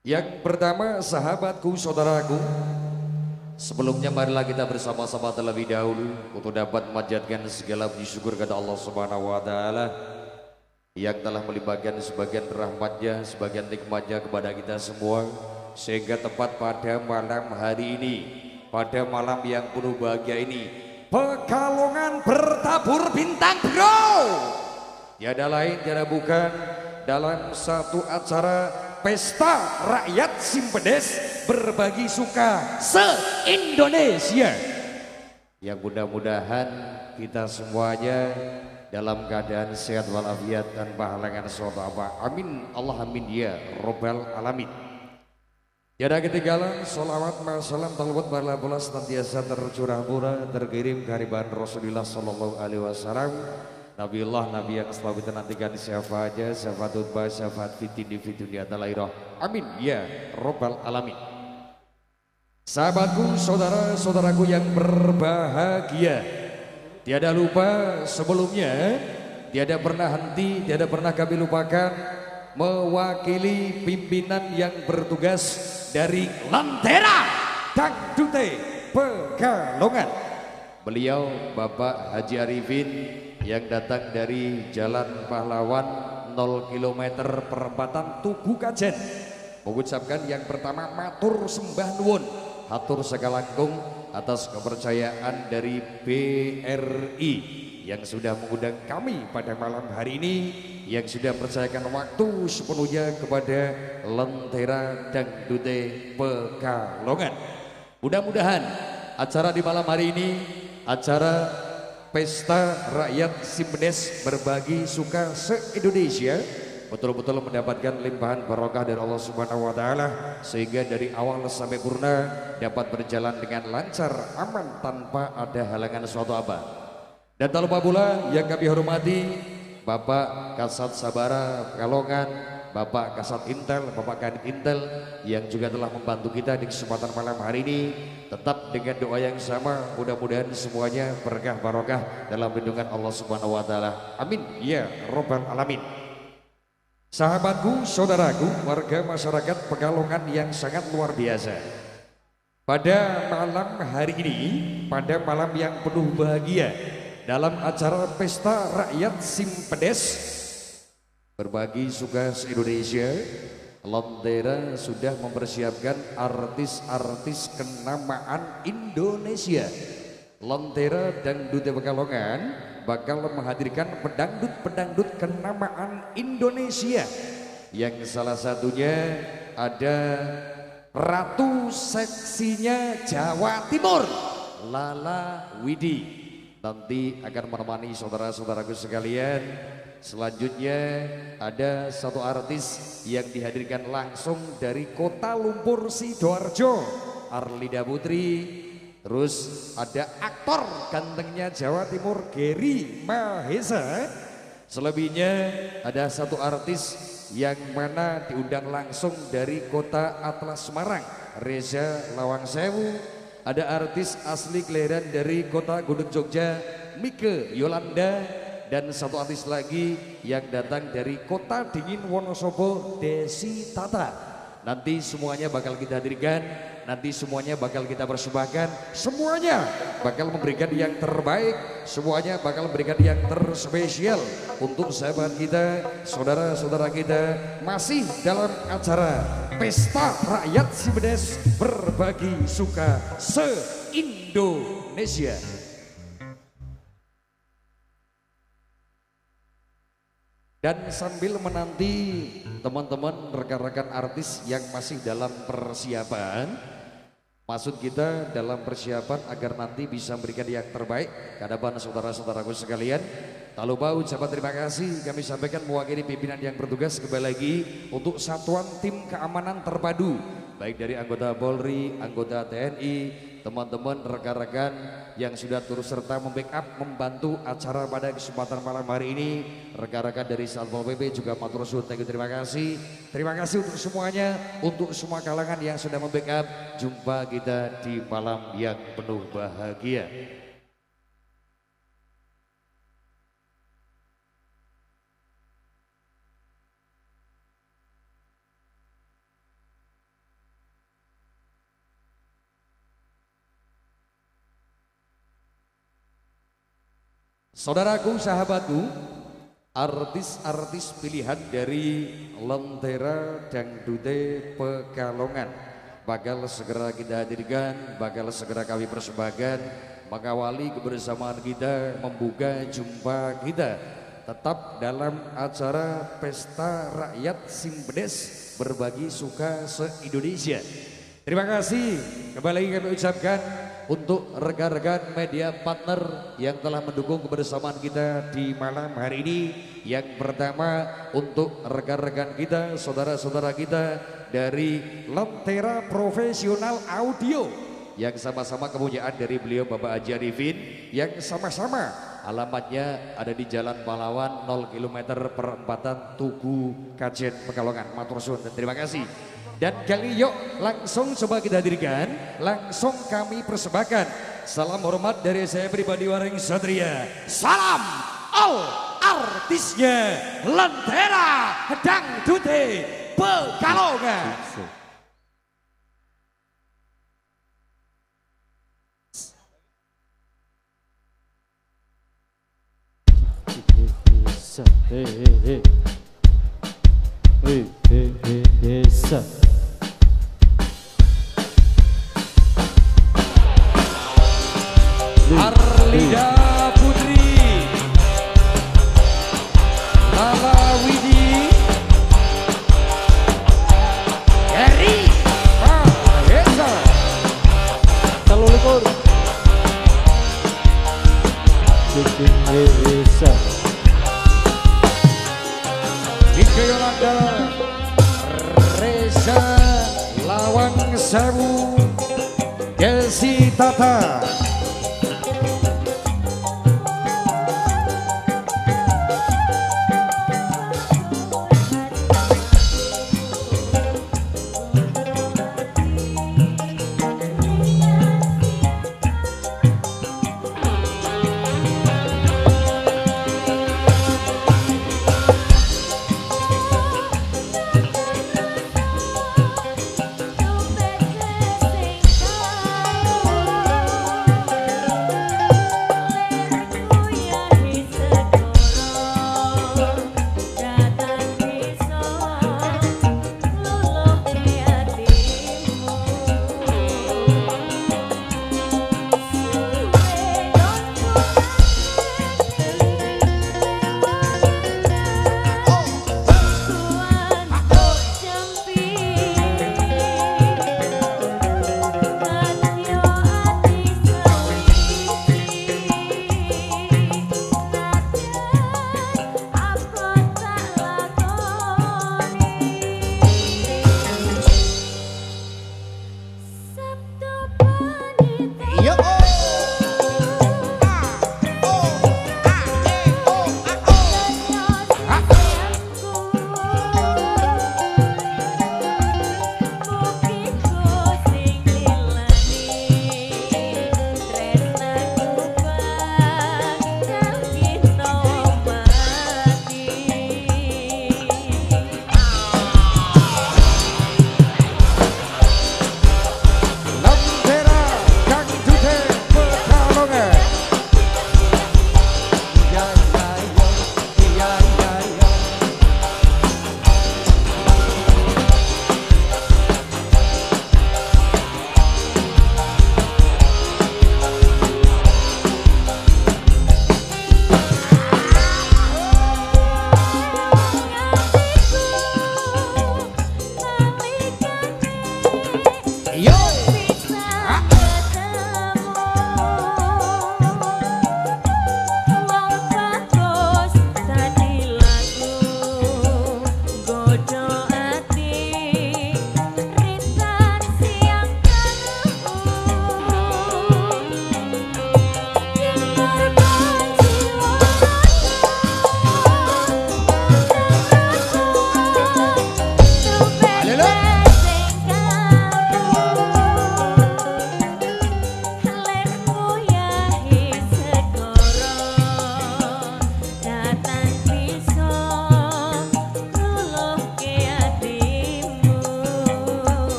Yang pertama sahabatku saudaraku Sebelumnya marilah kita bersama-sama terlebih dahulu Untuk dapat memanjatkan segala puji syukur kepada Allah subhanahu wa ta'ala Yang telah melibatkan sebagian rahmatnya Sebagian nikmatnya kepada kita semua Sehingga tepat pada malam hari ini Pada malam yang penuh bahagia ini Pekalongan bertabur bintang bro! Tiada lain tiada bukan Dalam satu acara Pesta Rakyat Simpedes berbagi suka se-Indonesia. Yang mudah-mudahan kita semuanya dalam keadaan sehat walafiat dan halangan suatu apa. Amin. Allah amin ya robbal alamin. Tiada ketinggalan salawat masalam talawat bala bola senantiasa tercurah murah terkirim kehariban Rasulullah sallallahu alaihi wasallam Nabiullah Nabi yang selalu kita nantikan syafaatnya syafaat utbah syafaat fitin di fitin di atalairah amin. Ya robbal alamin. Sahabatku saudara-saudaraku yang berbahagia tiada lupa sebelumnya tiada pernah henti tiada pernah kami lupakan mewakili pimpinan yang bertugas dari Lantera Dangdute Pekalongan. Beliau Bapak Haji Arifin yang datang dari Jalan Pahlawan 0 km perempatan Tugu Kajen. Mengucapkan yang pertama matur sembah nuwun. Hatur segalangkung atas kepercayaan dari BRI yang sudah mengundang kami pada malam hari ini yang sudah percayakan waktu sepenuhnya kepada Lentera dan Dute Pekalongan. Mudah-mudahan acara di malam hari ini acara Pesta Rakyat Simpedes berbagi suka se-Indonesia betul-betul mendapatkan limpahan barokah dari Allah Subhanahu wa taala sehingga dari awal sampai purna dapat berjalan dengan lancar, aman tanpa ada halangan suatu apa. Dan tak lupa pula yang kami hormati Bapak Kasat Sabara Kalongan, Bapak Kasat Intel, Bapak Kadit Intel yang juga telah membantu kita di kesempatan malam hari ini tetap dengan doa yang sama mudah-mudahan semuanya berkah barokah dalam lindungan Allah Subhanahu wa taala. Amin ya robbal alamin. Sahabatku, saudaraku, warga masyarakat Pekalongan yang sangat luar biasa. Pada malam hari ini, pada malam yang penuh bahagia dalam acara Pesta Rakyat Simpedes Berbagi suka se-Indonesia Londera sudah mempersiapkan artis-artis kenamaan Indonesia. Lentera dan Duta Pekalongan bakal menghadirkan pedangdut-pedangdut kenamaan Indonesia. Yang salah satunya ada Ratu Seksinya Jawa Timur Lala Widi nanti akan menemani saudara-saudaraku sekalian Selanjutnya ada satu artis yang dihadirkan langsung dari kota Lumpur Sidoarjo, Arlida Putri. Terus ada aktor gantengnya Jawa Timur, Geri Mahesa. Selebihnya ada satu artis yang mana diundang langsung dari kota Atlas Semarang, Reza Lawang Sewu. Ada artis asli kelahiran dari kota Gunung Jogja, Mike Yolanda. Dan satu artis lagi yang datang dari kota dingin Wonosobo Desi Tata. Nanti semuanya bakal kita hadirkan nanti semuanya bakal kita persembahkan. Semuanya bakal memberikan yang terbaik semuanya bakal memberikan yang terspesial untuk sahabat kita saudara-saudara kita masih dalam acara Pesta Rakyat Sibedes berbagi suka se-Indonesia. Dan sambil menanti teman-teman rekan-rekan artis yang masih dalam persiapan Maksud kita dalam persiapan agar nanti bisa memberikan yang terbaik. Kehadapan saudara-saudaraku sekalian? Tak lupa ucapan terima kasih kami sampaikan mewakili pimpinan yang bertugas kembali lagi Untuk satuan tim keamanan terpadu Baik dari anggota Polri, anggota TNI, teman-teman rekan-rekan yang sudah turut serta membackup membantu acara pada kesempatan malam hari ini. Rekan-rekan dari Satpol PP juga matur suwun terima kasih. Terima kasih untuk semuanya untuk semua kalangan yang sudah membackup. Jumpa kita di malam yang penuh bahagia Saudaraku, sahabatku, artis-artis pilihan dari Lentera Dangdute Pekalongan. Bakal segera kita hadirkan, bakal segera kami persembahkan mengawali kebersamaan kita, membuka jumpa kita. Tetap dalam acara Pesta Rakyat Simpedes berbagi suka se-Indonesia. Terima kasih. Kembali kami ucapkan untuk rekan-rekan media partner yang telah mendukung kebersamaan kita di malam hari ini. Yang pertama untuk rekan-rekan kita, saudara-saudara kita dari Lentera Profesional Audio yang sama-sama kepunyaan dari beliau Bapak Haji Arifin yang sama-sama alamatnya ada di Jalan Pahlawan 0 km perempatan Tugu Kajen Pekalongan Matur dan terima kasih dan kali yuk langsung coba kita hadirkan, langsung kami persembahkan. Salam hormat dari saya pribadi Waring Satria. Salam all artisnya Lentera Dangdute Pekalongan. Hey, hey, hey. Hey, hey, hey, hey, Arlida Putri. Lala Widi. Eri Mahesa Telu likur Cikin Reza. Dika Yolanda. Reza Lawang Sewu Desi Tata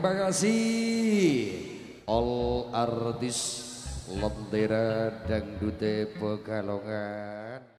Terima kasih. All artis Lentera Dangdute Pekalongan